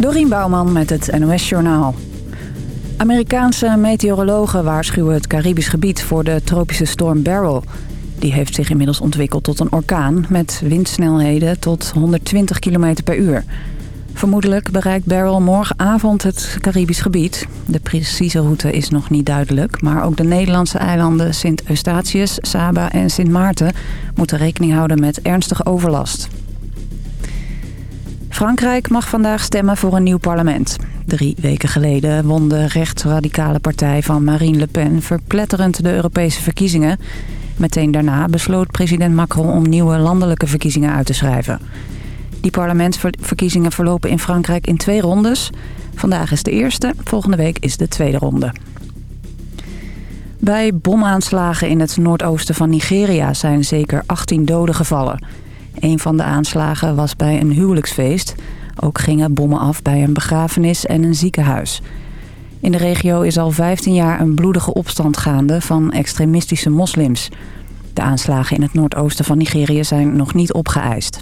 Dorien Bouwman met het NOS Journaal. Amerikaanse meteorologen waarschuwen het Caribisch gebied voor de tropische storm Beryl. Die heeft zich inmiddels ontwikkeld tot een orkaan met windsnelheden tot 120 km per uur. Vermoedelijk bereikt Beryl morgenavond het Caribisch gebied. De precieze route is nog niet duidelijk, maar ook de Nederlandse eilanden Sint Eustatius, Saba en Sint Maarten moeten rekening houden met ernstige overlast. Frankrijk mag vandaag stemmen voor een nieuw parlement. Drie weken geleden won de rechtsradicale partij van Marine Le Pen verpletterend de Europese verkiezingen. Meteen daarna besloot president Macron om nieuwe landelijke verkiezingen uit te schrijven. Die parlementsverkiezingen verlopen in Frankrijk in twee rondes. Vandaag is de eerste, volgende week is de tweede ronde. Bij bomaanslagen in het noordoosten van Nigeria zijn zeker 18 doden gevallen. Een van de aanslagen was bij een huwelijksfeest. Ook gingen bommen af bij een begrafenis en een ziekenhuis. In de regio is al 15 jaar een bloedige opstand gaande van extremistische moslims. De aanslagen in het noordoosten van Nigeria zijn nog niet opgeëist.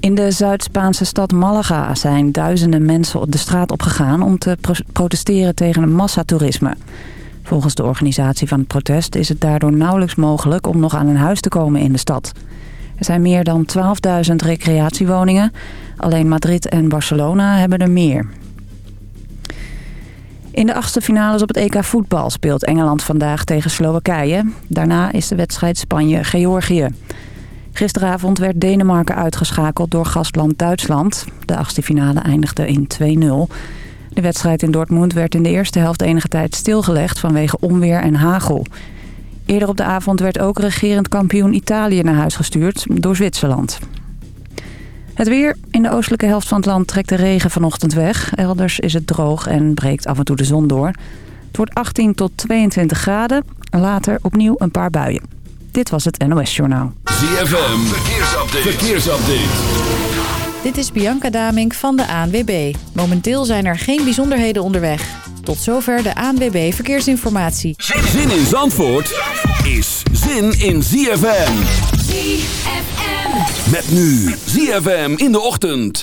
In de Zuid-Spaanse stad Malaga zijn duizenden mensen op de straat opgegaan... om te protesteren tegen een massatoerisme. Volgens de organisatie van het protest is het daardoor nauwelijks mogelijk... om nog aan een huis te komen in de stad. Er zijn meer dan 12.000 recreatiewoningen. Alleen Madrid en Barcelona hebben er meer. In de achtste finales op het EK voetbal speelt Engeland vandaag tegen Slowakije. Daarna is de wedstrijd Spanje-Georgië. Gisteravond werd Denemarken uitgeschakeld door gastland Duitsland. De achtste finale eindigde in 2-0. De wedstrijd in Dortmund werd in de eerste helft enige tijd stilgelegd vanwege onweer en hagel. Eerder op de avond werd ook regerend kampioen Italië naar huis gestuurd door Zwitserland. Het weer. In de oostelijke helft van het land trekt de regen vanochtend weg. Elders is het droog en breekt af en toe de zon door. Het wordt 18 tot 22 graden. Later opnieuw een paar buien. Dit was het NOS Journaal. ZFM. Verkeersupdate. Dit is Bianca Damink van de ANWB. Momenteel zijn er geen bijzonderheden onderweg. Tot zover de ANWB Verkeersinformatie. Zin in Zandvoort is zin in ZFM. ZFM. Met nu ZFM in de ochtend.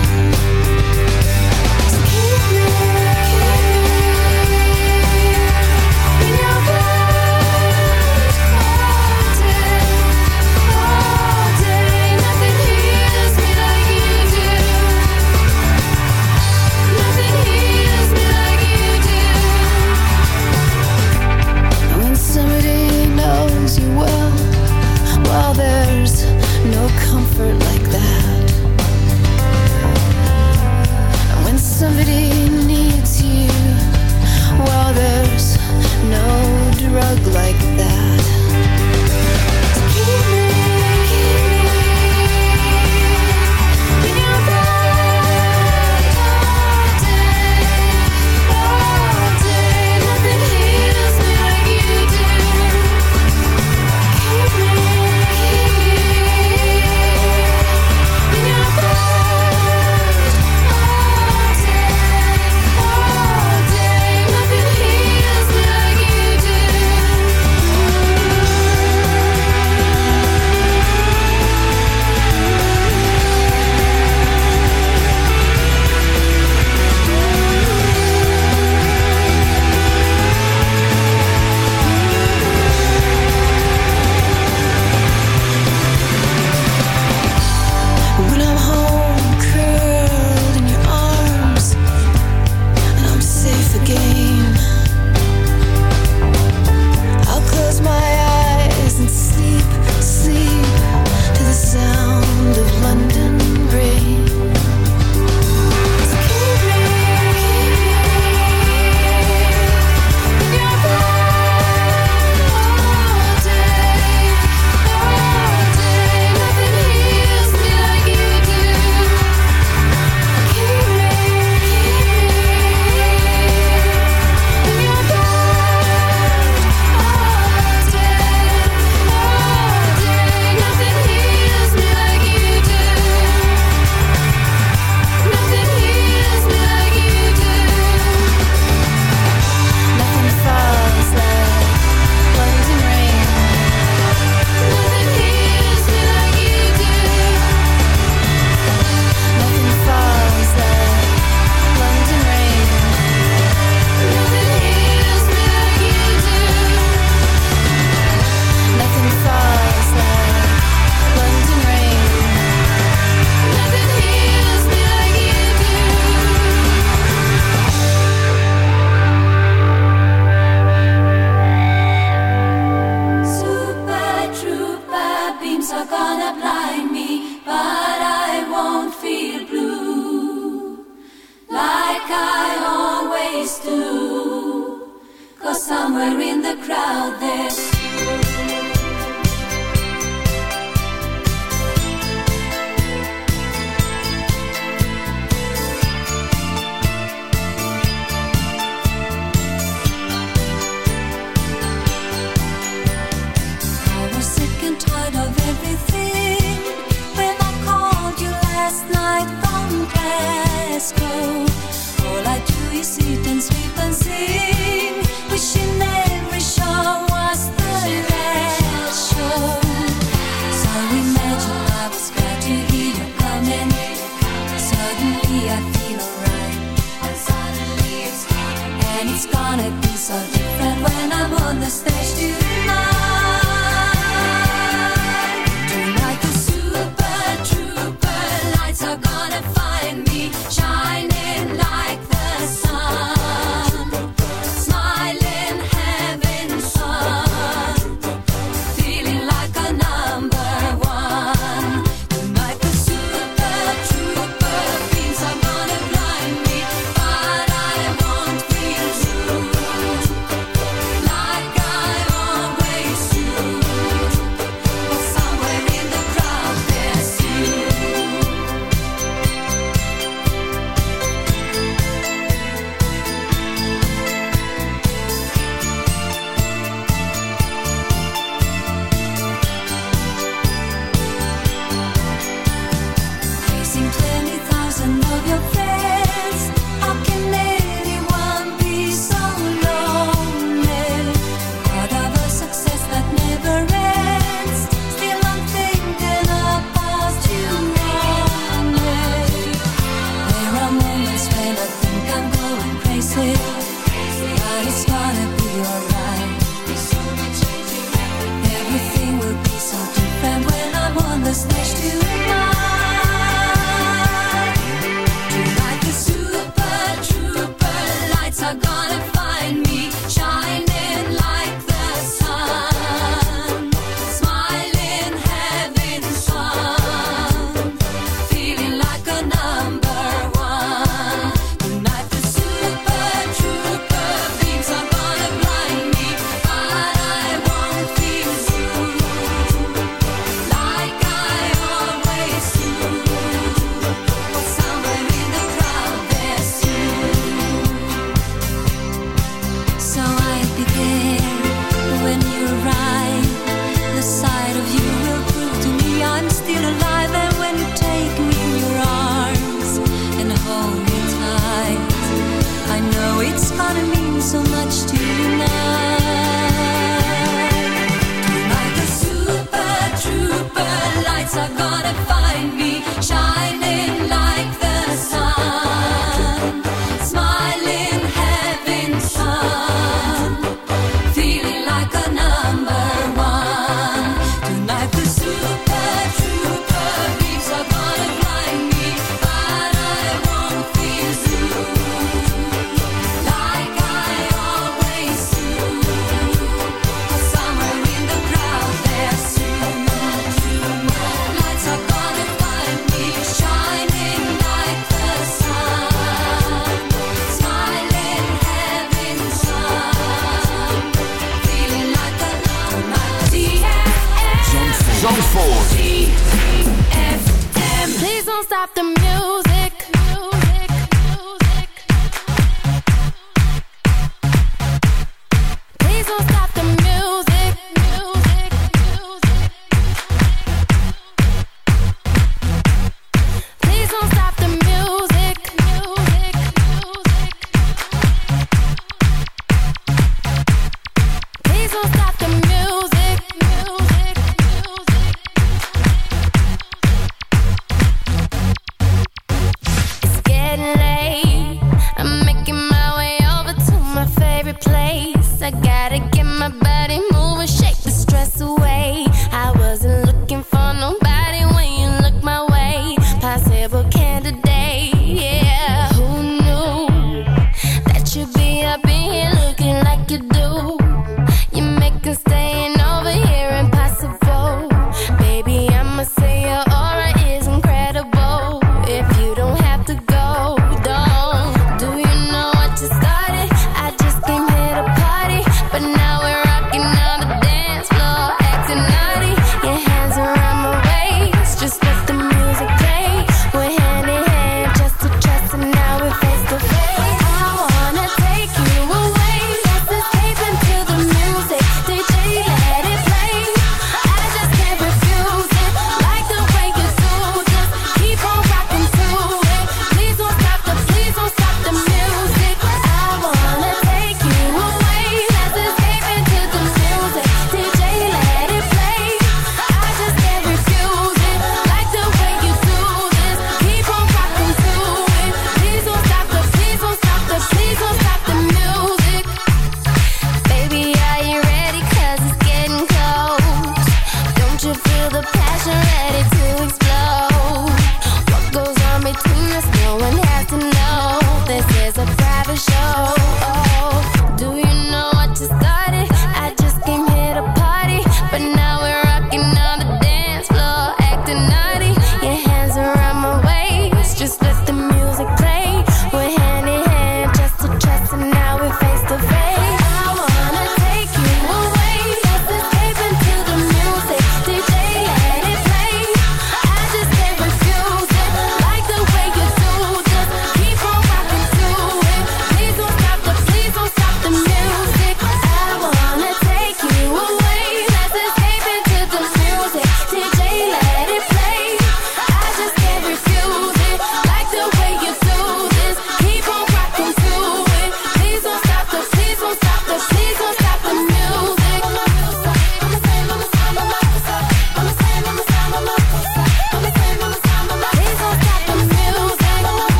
so much to you.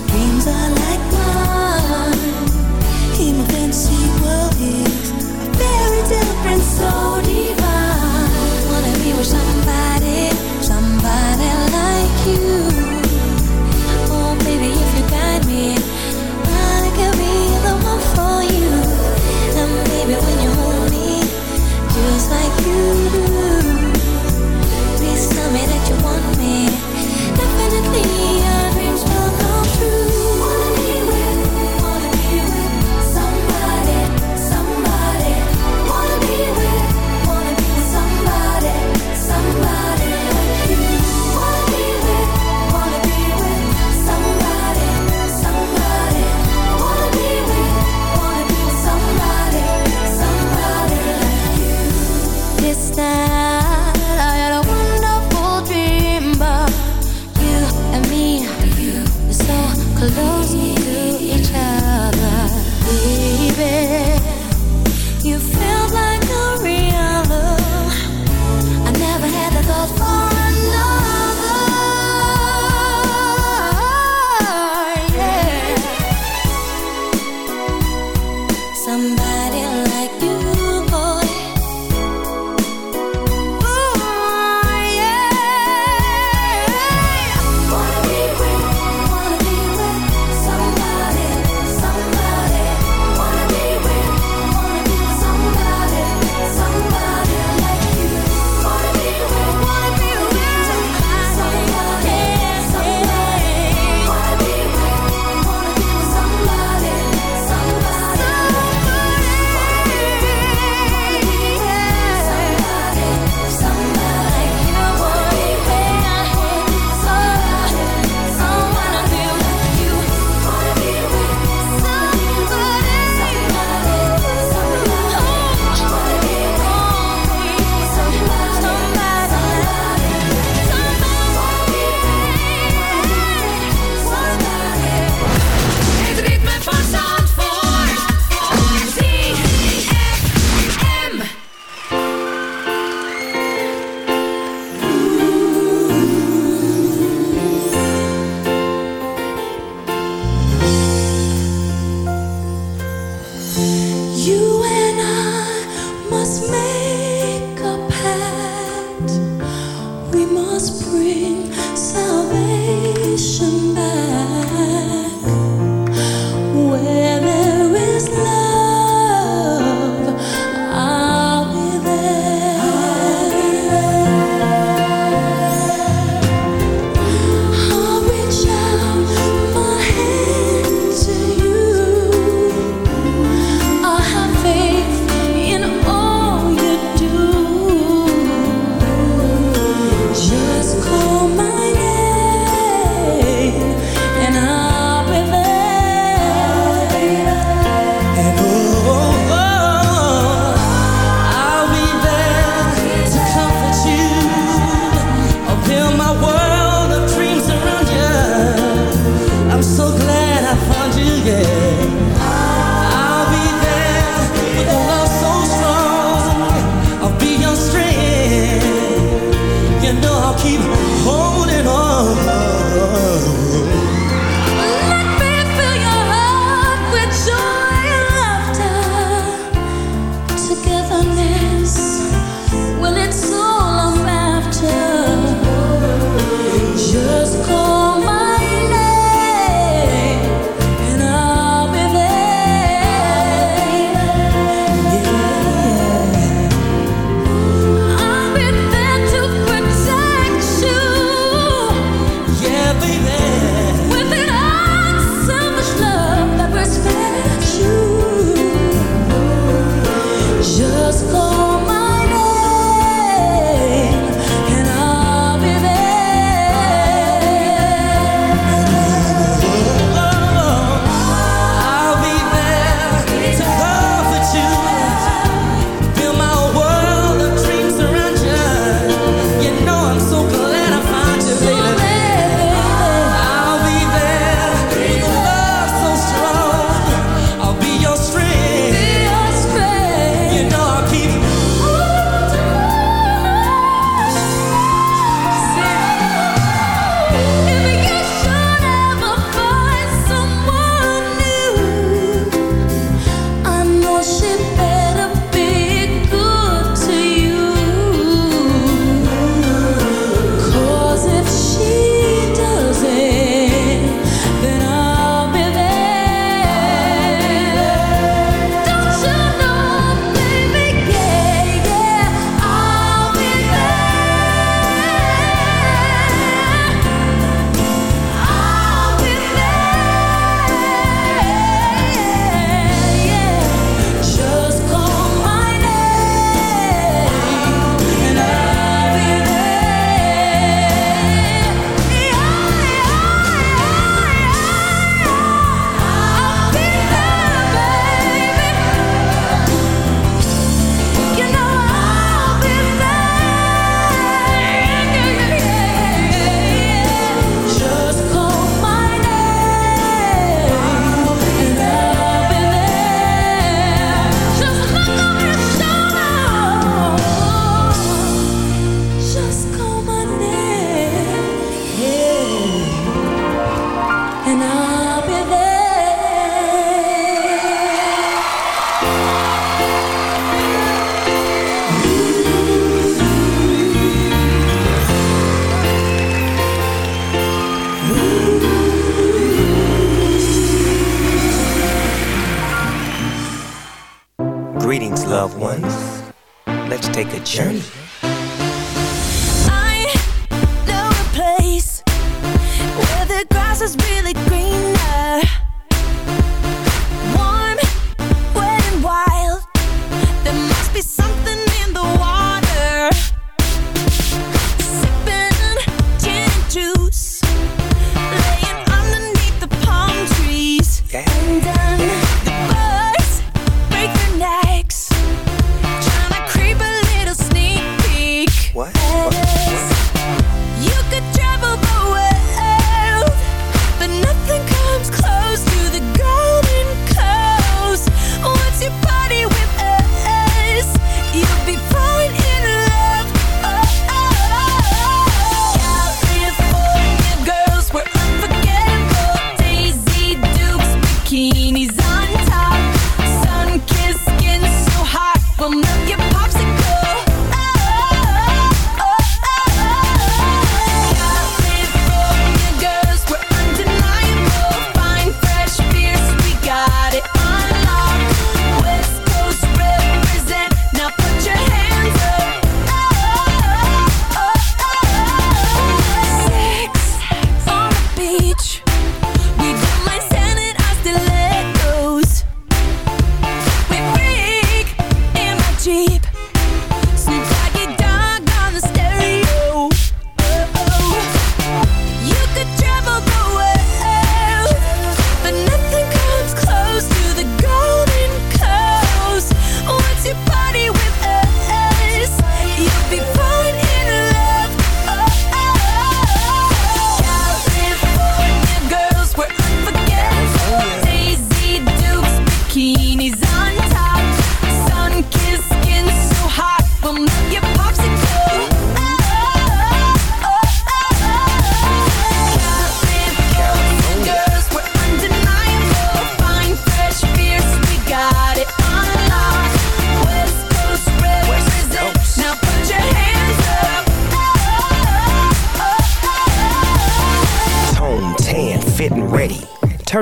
dreams are like mine. In fantasy world, he's a very different soul.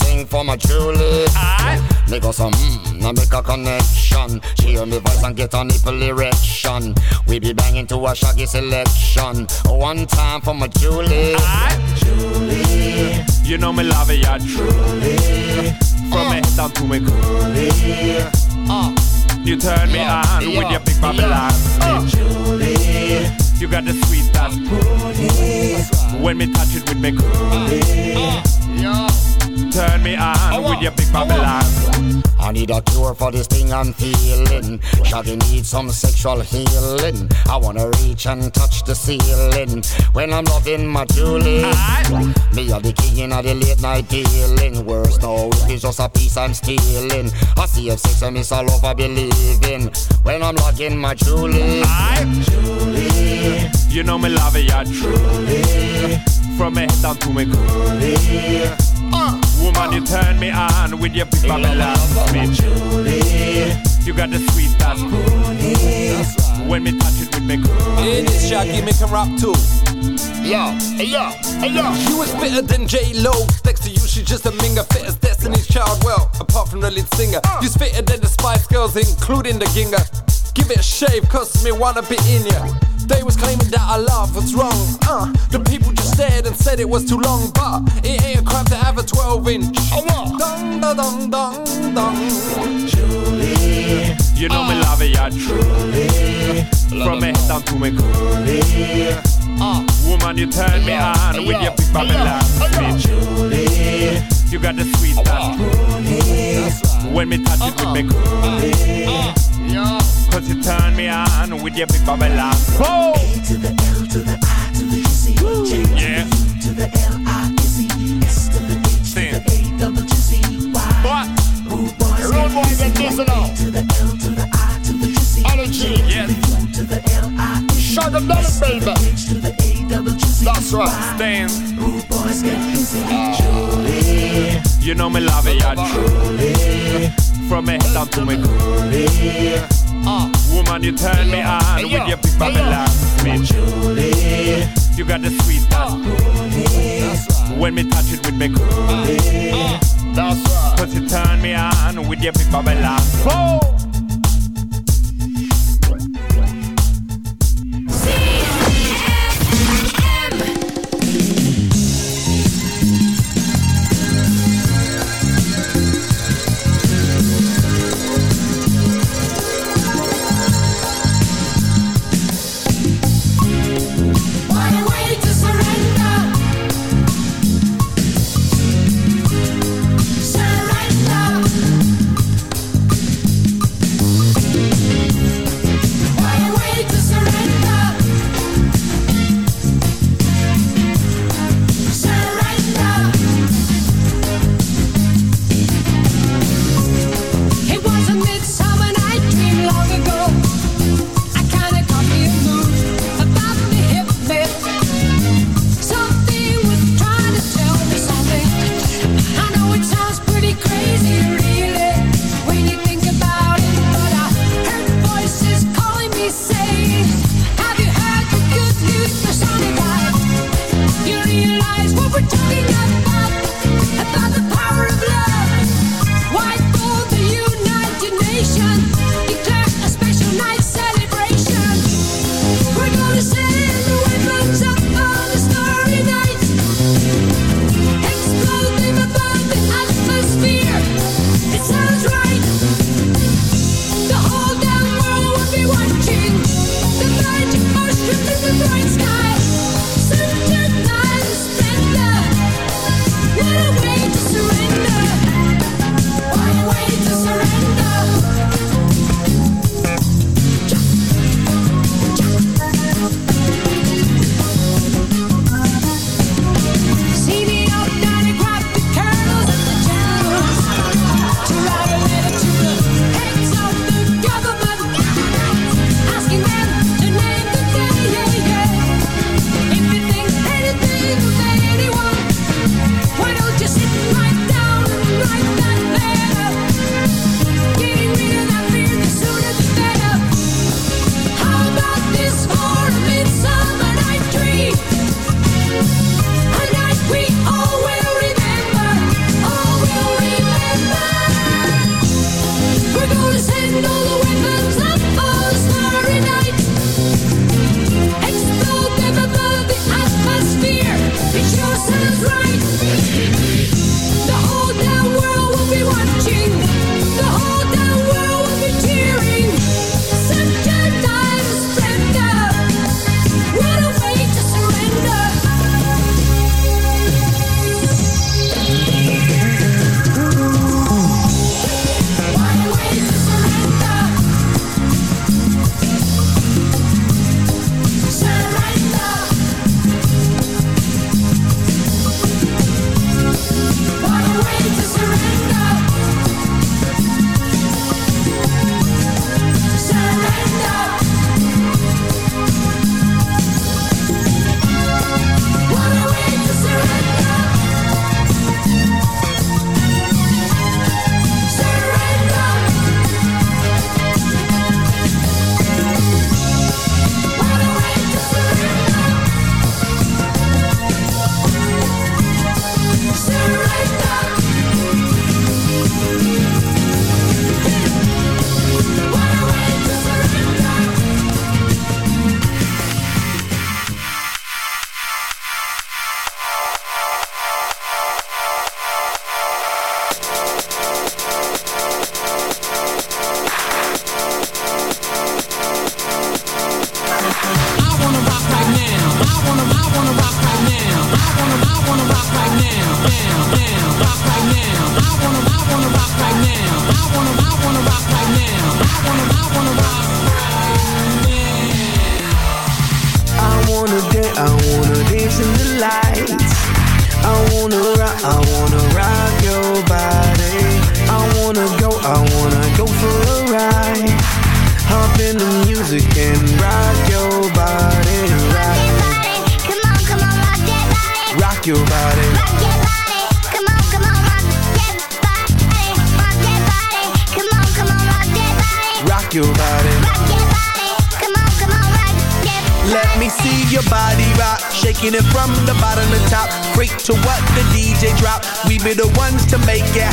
Anything for my Julie. Make us some mmm, now make a connection. She hear me voice and get a nipple erection. We be banging to a shaggy selection. One time for my Julie. Julie. You know me love it, yeah, truly. From me head down to me coolie. Uh. Ah. You turn me Yeah, on yeah, with your big Babylon yeah. speech. You got the sweet touch. When me touch it with me coolie. Turn me on oh, with oh. your big Babylon. Oh, I need a cure for this thing I'm feeling. Shaggy needs some sexual healing. I wanna reach and touch the ceiling when I'm loving my Julie. Me are the king of the late night dealing. Worse no, it's just a piece I'm stealing. I see if sex and miss all over believing when I'm loving my Julie. Julie. You know me love it, yeah, truly. From me head down to me coolie. Woman, you turn me on with your big Babylon speech. You got the sweet touch. When me touch it with me coolie. Hey, this Shaggy make him rap too. Yo, hey yo, hey yo. She was fitter than J Lo. Next to you, she's just a minger. Fit as Destiny's Child. Well, apart from the lead singer, uh. you's fitter than the Spice Girls, including the Ginger. Give it a shave, cause me wanna be in ya. They was claiming that our love was wrong. Uh, the people just stared and said it was too long, but it ain't a crime to have a 12 inch. Dong, dong, dong, dong, dong. Julie. You know me love it, yeah, truly. From me head down to me coolie. Woman, you turn me on with your big Babylon speech. You got the sweet touch. When me touch it with me coolie. Cause you turn me on with your big Babylon. Whoa! A to the L to the I to the G C J to Yeah. the U to the L I is E S to the H to the A double G C Y. What? Rude boys Rude boys get get busy. busy now. A to the L to the I to the G C Energy. Yes. to the U to the L I is E Shut them down, to baby. the H to the A double G C That's right. Y. Stand. Rude boys get busy. Julie. You know me love it, yeah, truly. From me head down to me coolie. Woman, you turn me on with your big Babylon speech. You got the sweet touch. Ah. When me touch it with me coolie. That's right. Cause you turn me on with your big Babylon. Whoa!